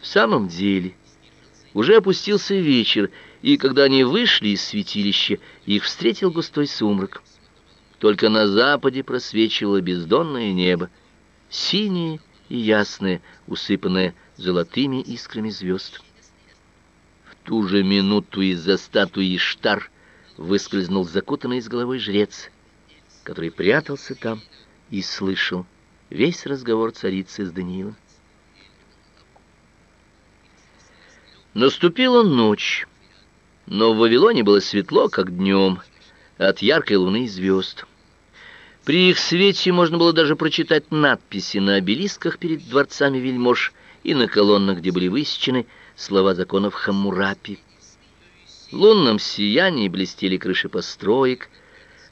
В самом деле, уже опустился вечер, и когда они вышли из святилища, их встретил густой сумрак. Только на западе просвечивало бездонное небо, синее и ясное, усыпанное золотыми искрами звезд. В ту же минуту из-за статуи Штар выскользнул закутанный с головой жрец, который прятался там и слышал весь разговор царицы с Даниилом. Наступила ночь, но в Вавилоне было светло, как днем, от яркой луны и звезд. При их свете можно было даже прочитать надписи на обелисках перед дворцами вельмож и на колоннах, где были высечены слова законов Хаммурапи. В лунном сиянии блестели крыши построек.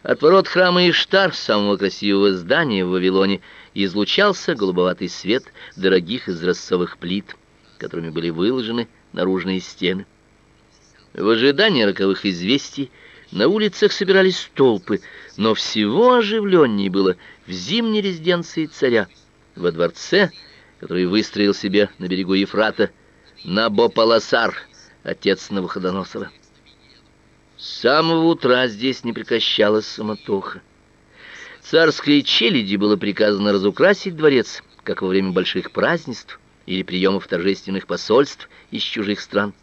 От ворот храма Иштар, самого красивого здания в Вавилоне, излучался голубоватый свет дорогих изразцовых плит, которыми были выложены наружные стены. В ожидании роковых известий на улицах собирались толпы, но всего оживленнее было в зимней резиденции царя, во дворце, который выстроил себе на берегу Ефрата Набопаласар, отец Навуходоносора. С самого утра здесь не прекращалась самотоха. Царской челяди было приказано разукрасить дворец, как во время больших празднеств, или приемов торжественных посольств из чужих стран.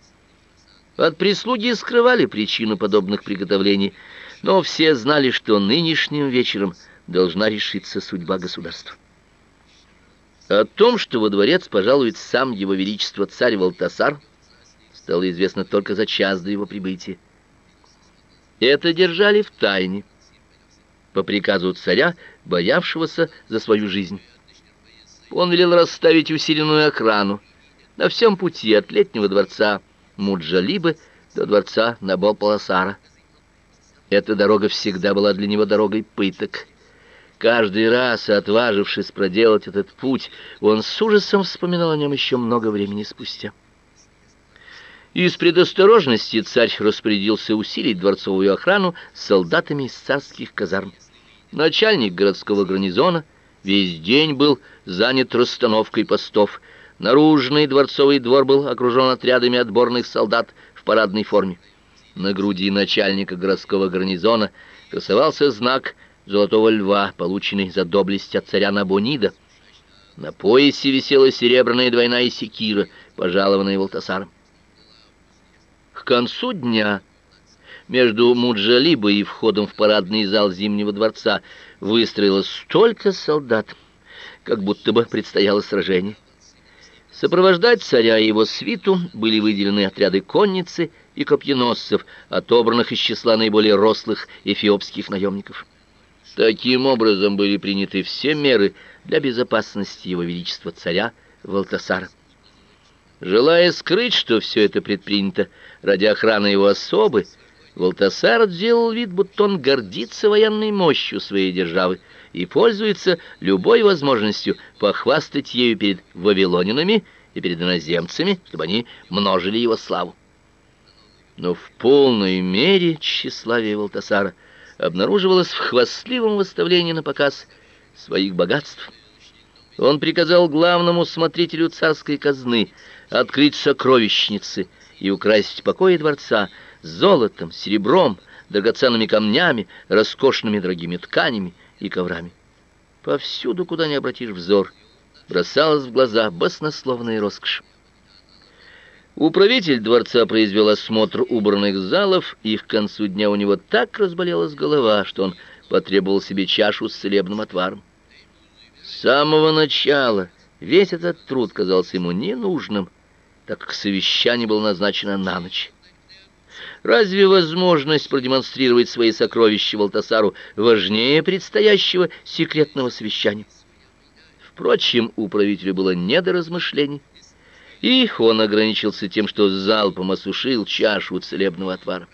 От прислуги скрывали причину подобных приготовлений, но все знали, что нынешним вечером должна решиться судьба государства. О том, что во дворец пожалует сам его величество царь Валтасар, стало известно только за час до его прибытия. Это держали в тайне по приказу царя, боявшегося за свою жизнь. Он велел расставить усиленную охрану на всем пути от летнего дворца Муджалибы до дворца Набол-Паласара. Эта дорога всегда была для него дорогой пыток. Каждый раз, отважившись проделать этот путь, он с ужасом вспоминал о нем еще много времени спустя. Из предосторожности царь распорядился усилить дворцовую охрану солдатами из царских казарм. Начальник городского гарнизона весь день был занят расстановкой постов. Наружный дворцовый двор был окружен отрядами отборных солдат в парадной форме. На груди начальника городского гарнизона красовался знак золотого льва, полученный за доблесть от царя Набонида. На поясе висела серебряная двойная секира, пожалованная Валтасаром. К концу дня между Муджалибой и входом в парадный зал Зимнего дворца выстроилось столько солдат, как будто бы предстояло сражение. Сопровождать царя и его свиту были выделены отряды конницы и копьеносцев, отобранных из числа наиболее рослых эфиопских наемников. Таким образом были приняты все меры для безопасности его величества царя Валтасара. Желая скрыть, что все это предпринято ради охраны его особы, Валтасар сделал вид, будто он гордится военной мощью своей державы и пользуется любой возможностью похвастать ею перед вавилонянами и перед иноземцами, чтобы они множили его славу. Но в полной мере тщеславие Валтасара обнаруживалось в хвастливом выставлении на показ своих богатств. Он приказал главному смотрителю царской казны открыть сокровищницы и украсить покои дворца золотом, серебром, драгоценными камнями, роскошными дорогими тканями и коврами. Повсюду, куда ни обратишь взор, бросалась в глаза баснословная роскошь. Управитель дворца произвел осмотр убранных залов, и к концу дня у него так разболелась голова, что он потребовал себе чашу с целебным отваром. С самого начала весь этот труд казался ему ненужным, так как совещание было назначено на ночь. Разве возможность продемонстрировать свои сокровища Валтасару важнее предстоящего секретного совещания? Впрочем, у правителя было не до размышлений, и он ограничился тем, что залпом осушил чашу целебного отвара.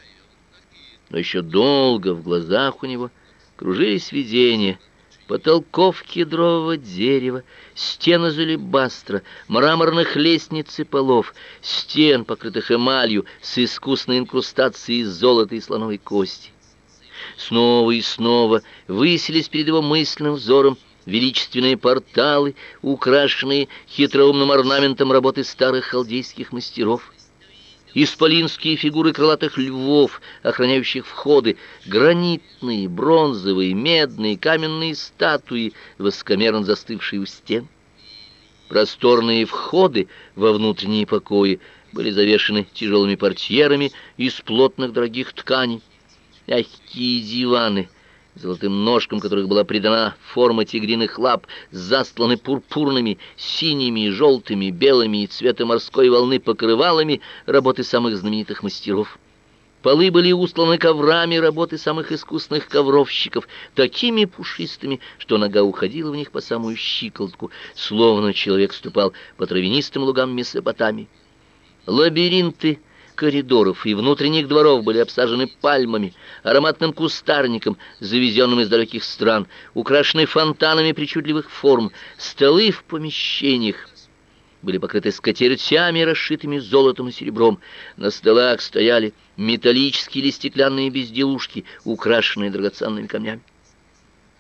Но еще долго в глазах у него кружились видения — потолков кедрового дерева, стен из алебастра, мраморных лестниц и полов, стен, покрытых эмалью с искусной инкрустацией из золота и слоновой кости. Снова и снова высились перед его мысленным взором величественные порталы, украшенные хитроумным орнаментом работы старых халдейских мастеров, исполинские фигуры крылатых львов, охраняющих входы, гранитные, бронзовые, медные, каменные статуи, воскомерно застывшие у стен. Просторные входы во внутренние покои были завешены тяжелыми портьерами из плотных дорогих тканей. Мягкие диваны — золотым ножкам которых была придана форма тигриных лап, застланы пурпурными, синими, желтыми, белыми и цвета морской волны покрывалами работы самых знаменитых мастеров. Полы были устланы коврами работы самых искусных ковровщиков, такими пушистыми, что нога уходила в них по самую щиколотку, словно человек ступал по травянистым лугам Месопотамии. Лабиринты коридоров и внутренних дворов были обсажены пальмами, ароматным кустарником, завезенным из далеких стран, украшены фонтанами причудливых форм, столы в помещениях были покрыты скатертями, расшитыми золотом и серебром. На столах стояли металлические или стеклянные безделушки, украшенные драгоценными камнями.